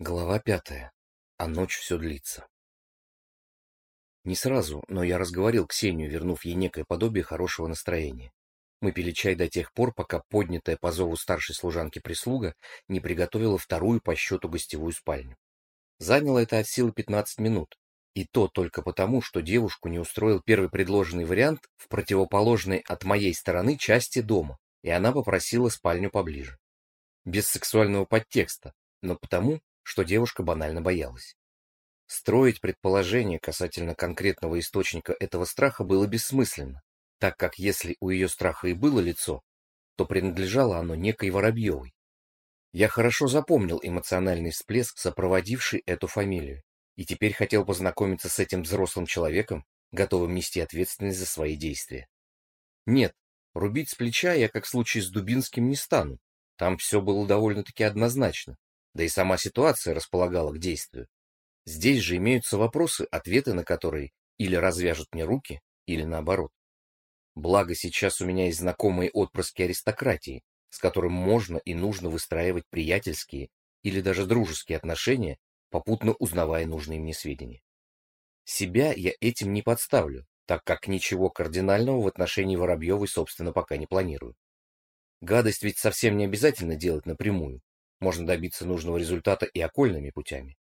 Глава пятая. А ночь все длится. Не сразу, но я разговорил Ксению, вернув ей некое подобие хорошего настроения. Мы пили чай до тех пор, пока поднятая по зову старшей служанки прислуга не приготовила вторую по счету гостевую спальню. Заняло это от силы 15 минут, и то только потому, что девушку не устроил первый предложенный вариант в противоположной от моей стороны части дома, и она попросила спальню поближе. Без сексуального подтекста, но потому, что девушка банально боялась. Строить предположение касательно конкретного источника этого страха было бессмысленно, так как если у ее страха и было лицо, то принадлежало оно некой Воробьевой. Я хорошо запомнил эмоциональный всплеск, сопроводивший эту фамилию, и теперь хотел познакомиться с этим взрослым человеком, готовым нести ответственность за свои действия. Нет, рубить с плеча я, как в случае с Дубинским, не стану. Там все было довольно-таки однозначно да и сама ситуация располагала к действию. Здесь же имеются вопросы, ответы на которые или развяжут мне руки, или наоборот. Благо сейчас у меня есть знакомые отпрыски аристократии, с которым можно и нужно выстраивать приятельские или даже дружеские отношения, попутно узнавая нужные мне сведения. Себя я этим не подставлю, так как ничего кардинального в отношении Воробьевой, собственно, пока не планирую. Гадость ведь совсем не обязательно делать напрямую можно добиться нужного результата и окольными путями.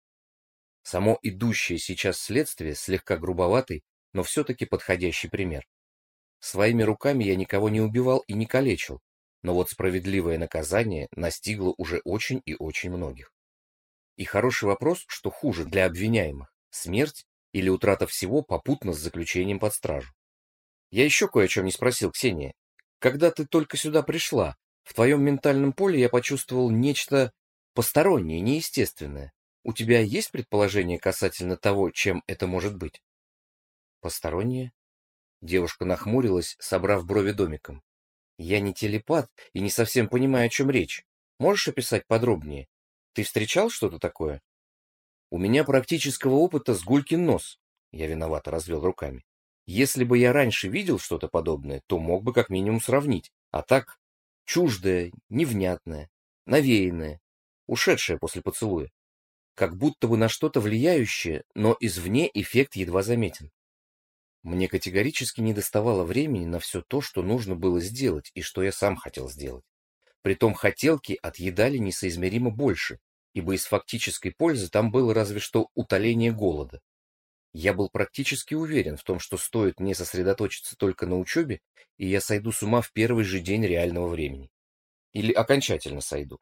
Само идущее сейчас следствие слегка грубоватый, но все-таки подходящий пример. Своими руками я никого не убивал и не калечил, но вот справедливое наказание настигло уже очень и очень многих. И хороший вопрос, что хуже для обвиняемых – смерть или утрата всего попутно с заключением под стражу. Я еще кое о чем не спросил, Ксения. Когда ты только сюда пришла, в твоем ментальном поле я почувствовал нечто постороннее, неестественное. У тебя есть предположение касательно того, чем это может быть? Постороннее? Девушка нахмурилась, собрав брови домиком. Я не телепат и не совсем понимаю, о чем речь. Можешь описать подробнее? Ты встречал что-то такое? У меня практического опыта с гулькин нос. Я виновато развел руками. Если бы я раньше видел что-то подобное, то мог бы как минимум сравнить. А так, чуждое, невнятное, навеянное, ушедшее после поцелуя. Как будто бы на что-то влияющее, но извне эффект едва заметен. Мне категорически не доставало времени на все то, что нужно было сделать и что я сам хотел сделать. Притом хотелки отъедали несоизмеримо больше, ибо из фактической пользы там было разве что утоление голода. Я был практически уверен в том, что стоит мне сосредоточиться только на учебе, и я сойду с ума в первый же день реального времени. Или окончательно сойду.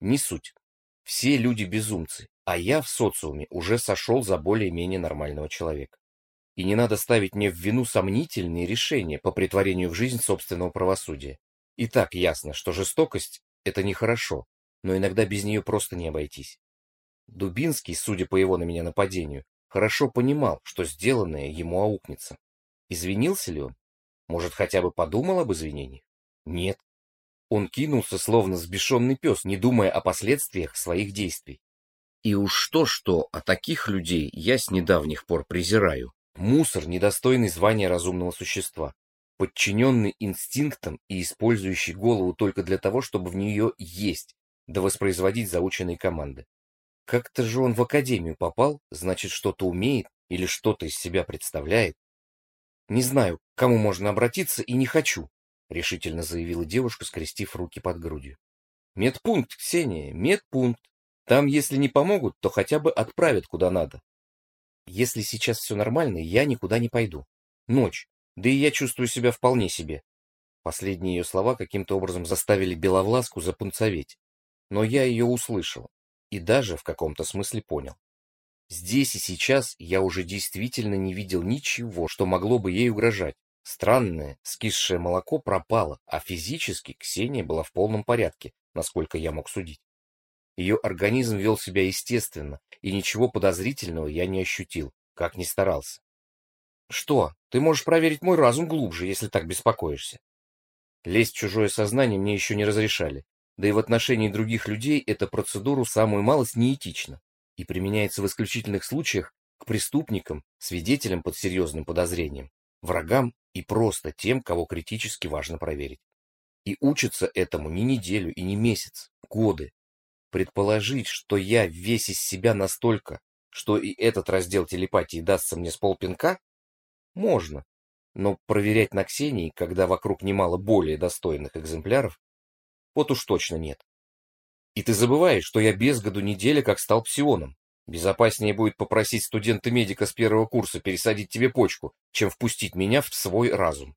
Не суть. Все люди безумцы, а я в социуме уже сошел за более-менее нормального человека. И не надо ставить мне в вину сомнительные решения по притворению в жизнь собственного правосудия. И так ясно, что жестокость — это нехорошо, но иногда без нее просто не обойтись. Дубинский, судя по его на меня нападению, хорошо понимал, что сделанное ему аукнется. Извинился ли он? Может, хотя бы подумал об извинениях? Нет. Он кинулся, словно сбешенный пес, не думая о последствиях своих действий. И уж что-что, а таких людей я с недавних пор презираю. Мусор, недостойный звания разумного существа, подчиненный инстинктам и использующий голову только для того, чтобы в нее есть, да воспроизводить заученные команды. Как-то же он в академию попал, значит, что-то умеет или что-то из себя представляет. Не знаю, к кому можно обратиться и не хочу, решительно заявила девушка, скрестив руки под грудью. Медпункт, Ксения, медпункт. Там, если не помогут, то хотя бы отправят куда надо. Если сейчас все нормально, я никуда не пойду. Ночь, да и я чувствую себя вполне себе. Последние ее слова каким-то образом заставили Беловласку запунцоветь. Но я ее услышал и даже в каком-то смысле понял. Здесь и сейчас я уже действительно не видел ничего, что могло бы ей угрожать. Странное, скисшее молоко пропало, а физически Ксения была в полном порядке, насколько я мог судить. Ее организм вел себя естественно, и ничего подозрительного я не ощутил, как ни старался. Что, ты можешь проверить мой разум глубже, если так беспокоишься? Лезть в чужое сознание мне еще не разрешали, да и в отношении других людей эта процедура самую малость неэтична и применяется в исключительных случаях к преступникам, свидетелям под серьезным подозрением, врагам и просто тем, кого критически важно проверить. И учатся этому не неделю и не месяц, годы. Предположить, что я весь из себя настолько, что и этот раздел телепатии дастся мне с полпинка, можно. Но проверять на Ксении, когда вокруг немало более достойных экземпляров, вот уж точно нет. И ты забываешь, что я без году неделя как стал псионом. Безопаснее будет попросить студента-медика с первого курса пересадить тебе почку, чем впустить меня в свой разум.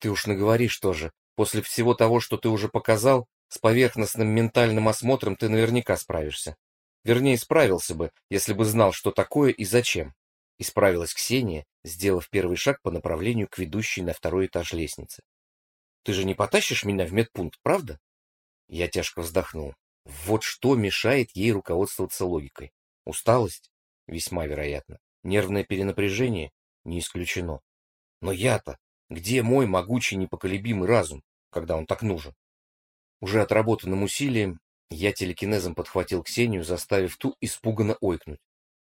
Ты уж наговоришь тоже. После всего того, что ты уже показал, с поверхностным ментальным осмотром ты наверняка справишься. Вернее, справился бы, если бы знал, что такое и зачем. Исправилась Ксения, сделав первый шаг по направлению к ведущей на второй этаж лестницы. Ты же не потащишь меня в медпункт, правда? Я тяжко вздохнул. Вот что мешает ей руководствоваться логикой. Усталость? Весьма вероятно. Нервное перенапряжение? Не исключено. Но я-то, где мой могучий непоколебимый разум, когда он так нужен? Уже отработанным усилием я телекинезом подхватил Ксению, заставив ту испуганно ойкнуть.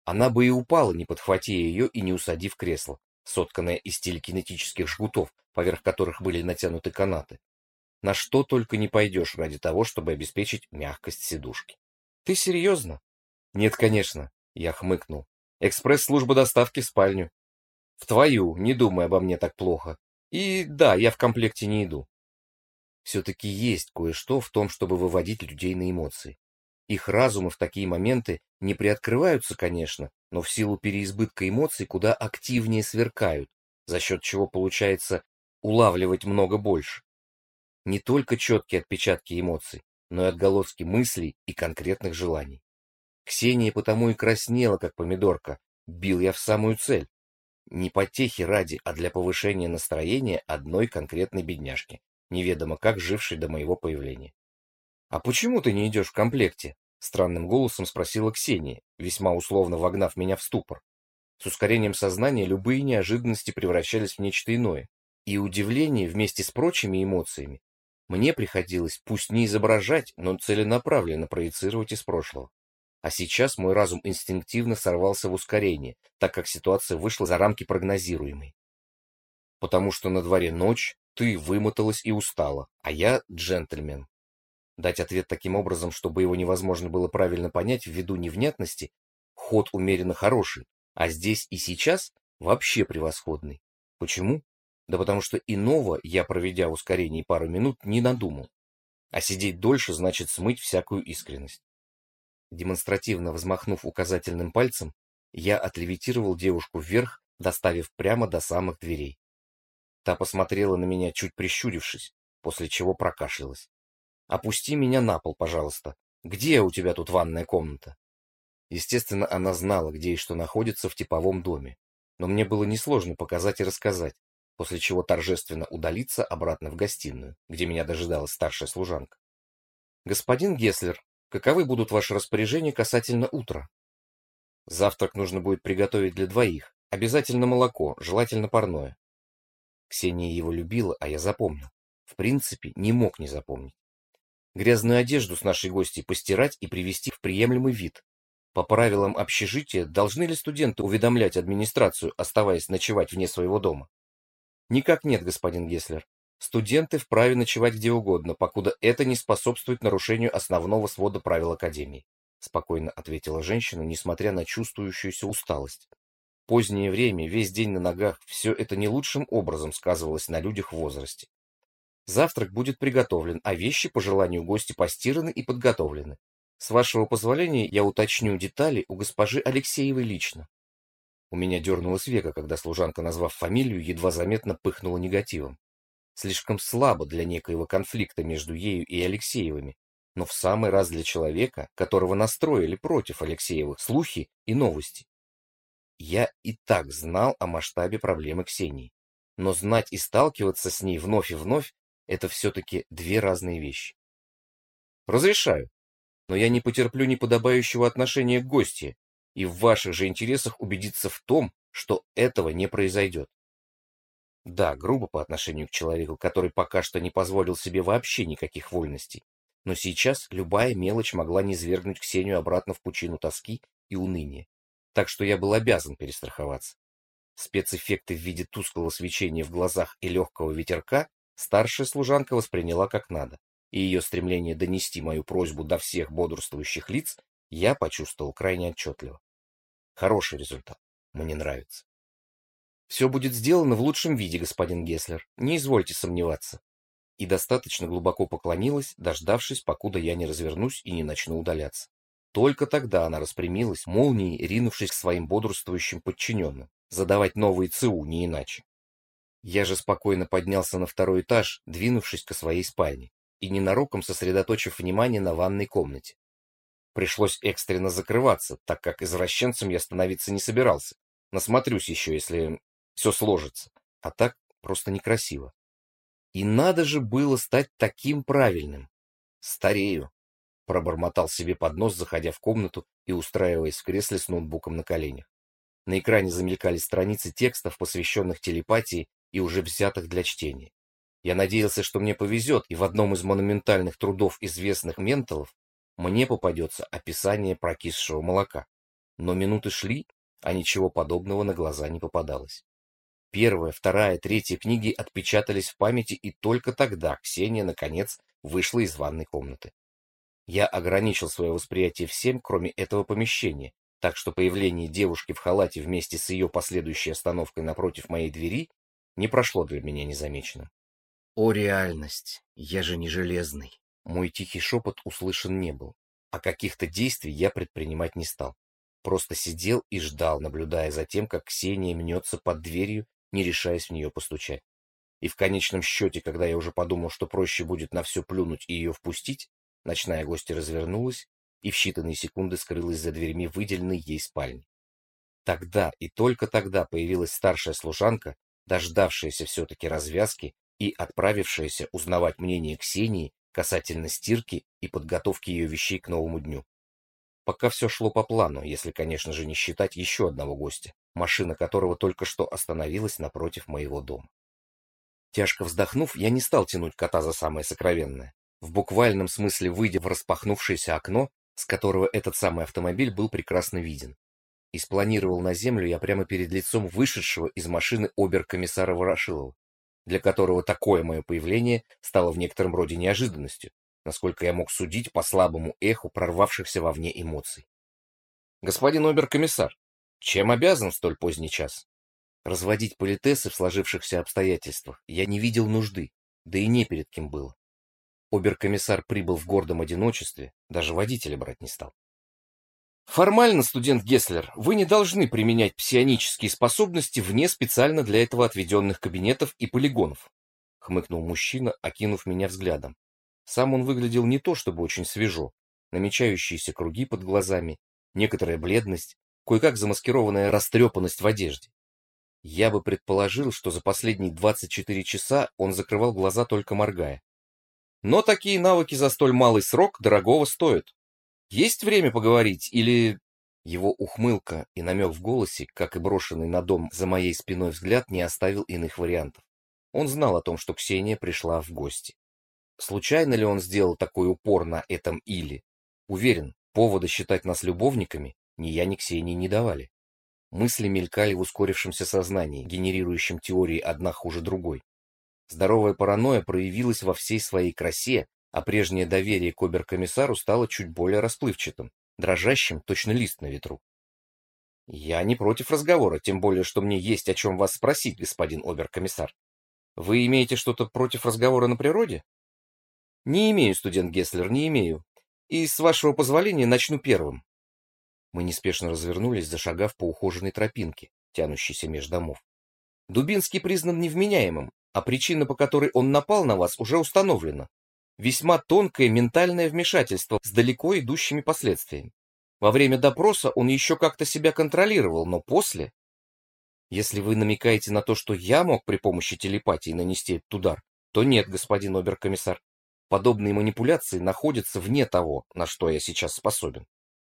Она бы и упала, не подхватив ее и не усадив кресло, сотканное из телекинетических жгутов, поверх которых были натянуты канаты. На что только не пойдешь ради того, чтобы обеспечить мягкость сидушки. Ты серьезно? Нет, конечно, я хмыкнул. Экспресс-служба доставки в спальню. В твою, не думай обо мне так плохо. И да, я в комплекте не иду. Все-таки есть кое-что в том, чтобы выводить людей на эмоции. Их разумы в такие моменты не приоткрываются, конечно, но в силу переизбытка эмоций куда активнее сверкают, за счет чего получается улавливать много больше. Не только четкие отпечатки эмоций, но и отголоски мыслей и конкретных желаний. Ксения потому и краснела, как помидорка. Бил я в самую цель. Не потехи ради, а для повышения настроения одной конкретной бедняжки, неведомо как жившей до моего появления. «А почему ты не идешь в комплекте?» — странным голосом спросила Ксения, весьма условно вогнав меня в ступор. С ускорением сознания любые неожиданности превращались в нечто иное, и удивление вместе с прочими эмоциями мне приходилось пусть не изображать, но целенаправленно проецировать из прошлого. А сейчас мой разум инстинктивно сорвался в ускорение, так как ситуация вышла за рамки прогнозируемой. Потому что на дворе ночь, ты вымоталась и устала, а я джентльмен. Дать ответ таким образом, чтобы его невозможно было правильно понять ввиду невнятности, ход умеренно хороший, а здесь и сейчас вообще превосходный. Почему? Да потому что иного я, проведя ускорение пару минут, не надумал. А сидеть дольше значит смыть всякую искренность. Демонстративно взмахнув указательным пальцем, я отлевитировал девушку вверх, доставив прямо до самых дверей. Та посмотрела на меня, чуть прищурившись, после чего прокашлялась. «Опусти меня на пол, пожалуйста. Где у тебя тут ванная комната?» Естественно, она знала, где и что находится в типовом доме, но мне было несложно показать и рассказать, после чего торжественно удалиться обратно в гостиную, где меня дожидалась старшая служанка. «Господин Геслер, Каковы будут ваши распоряжения касательно утра? Завтрак нужно будет приготовить для двоих. Обязательно молоко, желательно парное. Ксения его любила, а я запомнил. В принципе, не мог не запомнить. Грязную одежду с нашей гостьей постирать и привести в приемлемый вид. По правилам общежития, должны ли студенты уведомлять администрацию, оставаясь ночевать вне своего дома? Никак нет, господин Геслер. Студенты вправе ночевать где угодно, покуда это не способствует нарушению основного свода правил Академии, спокойно ответила женщина, несмотря на чувствующуюся усталость. Позднее время, весь день на ногах, все это не лучшим образом сказывалось на людях в возрасте. Завтрак будет приготовлен, а вещи по желанию гости постираны и подготовлены. С вашего позволения я уточню детали у госпожи Алексеевой лично. У меня дернулось века, когда служанка, назвав фамилию, едва заметно пыхнула негативом слишком слабо для некоего конфликта между ею и Алексеевыми, но в самый раз для человека, которого настроили против Алексеевых слухи и новости. Я и так знал о масштабе проблемы Ксении, но знать и сталкиваться с ней вновь и вновь – это все-таки две разные вещи. Разрешаю, но я не потерплю неподобающего отношения к гостье, и в ваших же интересах убедиться в том, что этого не произойдет. Да, грубо по отношению к человеку, который пока что не позволил себе вообще никаких вольностей. Но сейчас любая мелочь могла низвергнуть Ксению обратно в пучину тоски и уныния. Так что я был обязан перестраховаться. Спецэффекты в виде тусклого свечения в глазах и легкого ветерка старшая служанка восприняла как надо. и ее стремление донести мою просьбу до всех бодрствующих лиц я почувствовал крайне отчетливо. Хороший результат. Мне нравится. Все будет сделано в лучшем виде, господин Геслер. Не извольте сомневаться. И достаточно глубоко поклонилась, дождавшись, покуда я не развернусь и не начну удаляться. Только тогда она распрямилась, молнией ринувшись к своим бодрствующим подчиненным, задавать новые ЦУ, не иначе. Я же спокойно поднялся на второй этаж, двинувшись к своей спальне, и ненароком сосредоточив внимание на ванной комнате. Пришлось экстренно закрываться, так как извращенцем я становиться не собирался. Насмотрюсь еще, если все сложится. А так просто некрасиво. И надо же было стать таким правильным. Старею. Пробормотал себе под нос, заходя в комнату и устраиваясь в кресле с ноутбуком на коленях. На экране замелькали страницы текстов, посвященных телепатии и уже взятых для чтения. Я надеялся, что мне повезет, и в одном из монументальных трудов известных менталов мне попадется описание прокисшего молока. Но минуты шли, а ничего подобного на глаза не попадалось. Первая, вторая, третья книги отпечатались в памяти, и только тогда Ксения, наконец, вышла из ванной комнаты. Я ограничил свое восприятие всем, кроме этого помещения, так что появление девушки в халате вместе с ее последующей остановкой напротив моей двери не прошло для меня незамеченным. О, реальность! Я же не железный. Мой тихий шепот услышан не был, а каких-то действий я предпринимать не стал. Просто сидел и ждал, наблюдая за тем, как Ксения мнется под дверью не решаясь в нее постучать. И в конечном счете, когда я уже подумал, что проще будет на все плюнуть и ее впустить, ночная гостья развернулась и в считанные секунды скрылась за дверьми выделенной ей спальни. Тогда и только тогда появилась старшая служанка, дождавшаяся все-таки развязки и отправившаяся узнавать мнение Ксении касательно стирки и подготовки ее вещей к новому дню. Пока все шло по плану, если, конечно же, не считать еще одного гостя, машина которого только что остановилась напротив моего дома. Тяжко вздохнув, я не стал тянуть кота за самое сокровенное. В буквальном смысле выйдя в распахнувшееся окно, с которого этот самый автомобиль был прекрасно виден. И спланировал на землю я прямо перед лицом вышедшего из машины обер-комиссара Ворошилова, для которого такое мое появление стало в некотором роде неожиданностью, насколько я мог судить по слабому эху прорвавшихся вовне эмоций. «Господин обер-комиссар, чем обязан столь поздний час?» Разводить политесы в сложившихся обстоятельствах я не видел нужды, да и не перед кем было. Обер-комиссар прибыл в гордом одиночестве, даже водителя брать не стал. Формально, студент Гесслер, вы не должны применять псионические способности вне специально для этого отведенных кабинетов и полигонов, хмыкнул мужчина, окинув меня взглядом. Сам он выглядел не то чтобы очень свежо. Намечающиеся круги под глазами, некоторая бледность, кое-как замаскированная растрепанность в одежде. Я бы предположил, что за последние 24 часа он закрывал глаза только моргая. Но такие навыки за столь малый срок дорогого стоят. Есть время поговорить или... Его ухмылка и намек в голосе, как и брошенный на дом за моей спиной взгляд, не оставил иных вариантов. Он знал о том, что Ксения пришла в гости. Случайно ли он сделал такой упор на этом или? Уверен, повода считать нас любовниками ни я, ни Ксении не давали. Мысли мелькали в ускорившемся сознании, генерирующем теории одна хуже другой. Здоровая паранойя проявилась во всей своей красе, а прежнее доверие к оберкомиссару стало чуть более расплывчатым, дрожащим, точно лист на ветру. Я не против разговора, тем более, что мне есть о чем вас спросить, господин оберкомиссар. Вы имеете что-то против разговора на природе? Не имею, студент Гесслер, не имею. И, с вашего позволения, начну первым. Мы неспешно развернулись, зашагав по ухоженной тропинке, тянущейся меж домов. Дубинский признан невменяемым, а причина, по которой он напал на вас, уже установлена. Весьма тонкое ментальное вмешательство с далеко идущими последствиями. Во время допроса он еще как-то себя контролировал, но после... Если вы намекаете на то, что я мог при помощи телепатии нанести этот удар, то нет, господин оберкомиссар. Подобные манипуляции находятся вне того, на что я сейчас способен.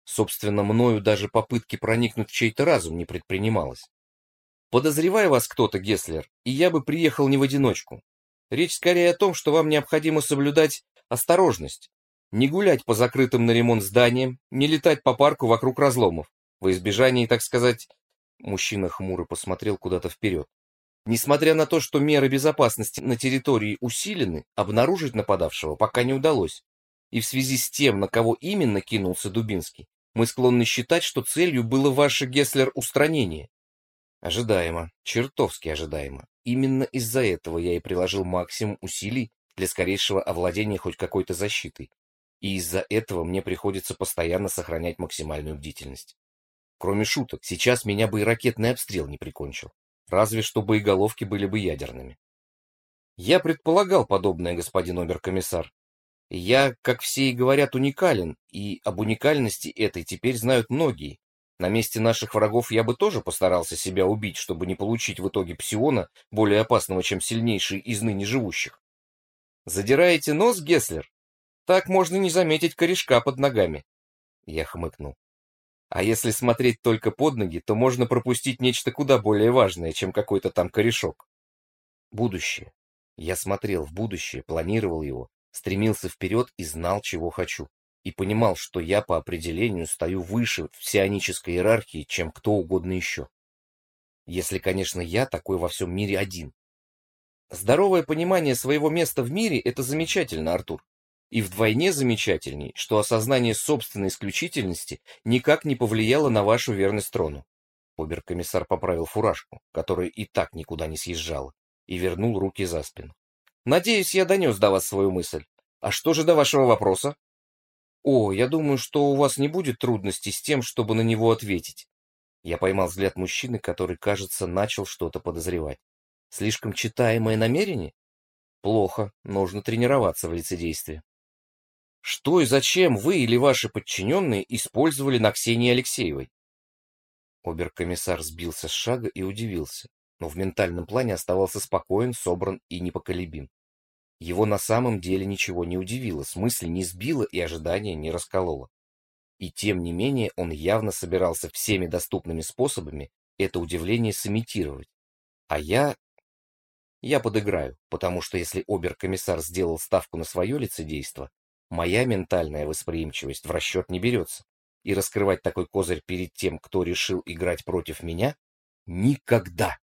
Собственно, мною даже попытки проникнуть в чей-то разум не предпринималось. Подозревая вас кто-то, Гесслер, и я бы приехал не в одиночку. Речь скорее о том, что вам необходимо соблюдать осторожность. Не гулять по закрытым на ремонт зданиям, не летать по парку вокруг разломов. Во избежание, так сказать... Мужчина хмуро посмотрел куда-то вперед. Несмотря на то, что меры безопасности на территории усилены, обнаружить нападавшего пока не удалось. И в связи с тем, на кого именно кинулся Дубинский, мы склонны считать, что целью было ваше Гесслер устранение. Ожидаемо, чертовски ожидаемо. Именно из-за этого я и приложил максимум усилий для скорейшего овладения хоть какой-то защитой. И из-за этого мне приходится постоянно сохранять максимальную бдительность. Кроме шуток, сейчас меня бы и ракетный обстрел не прикончил. Разве что боеголовки были бы ядерными. Я предполагал подобное, господин оберкомиссар. Я, как все и говорят, уникален, и об уникальности этой теперь знают многие. На месте наших врагов я бы тоже постарался себя убить, чтобы не получить в итоге псиона, более опасного, чем сильнейший из ныне живущих. Задираете нос, Гесслер? Так можно не заметить корешка под ногами. Я хмыкнул. А если смотреть только под ноги, то можно пропустить нечто куда более важное, чем какой-то там корешок. Будущее. Я смотрел в будущее, планировал его, стремился вперед и знал, чего хочу. И понимал, что я по определению стою выше в сионической иерархии, чем кто угодно еще. Если, конечно, я такой во всем мире один. Здоровое понимание своего места в мире — это замечательно, Артур. И вдвойне замечательней, что осознание собственной исключительности никак не повлияло на вашу верность трону. Оберкомиссар поправил фуражку, которая и так никуда не съезжала, и вернул руки за спину. Надеюсь, я донес до вас свою мысль. А что же до вашего вопроса? О, я думаю, что у вас не будет трудностей с тем, чтобы на него ответить. Я поймал взгляд мужчины, который, кажется, начал что-то подозревать. Слишком читаемое намерение? Плохо, нужно тренироваться в лицедействе. Что и зачем вы или ваши подчиненные использовали на Ксении Алексеевой? Оберкомиссар сбился с шага и удивился, но в ментальном плане оставался спокоен, собран и непоколебим. Его на самом деле ничего не удивило, смысле не сбило и ожидания не раскололо. И тем не менее он явно собирался всеми доступными способами это удивление сымитировать. А я... Я подыграю, потому что если оберкомиссар сделал ставку на свое лицедейство, Моя ментальная восприимчивость в расчет не берется. И раскрывать такой козырь перед тем, кто решил играть против меня, никогда.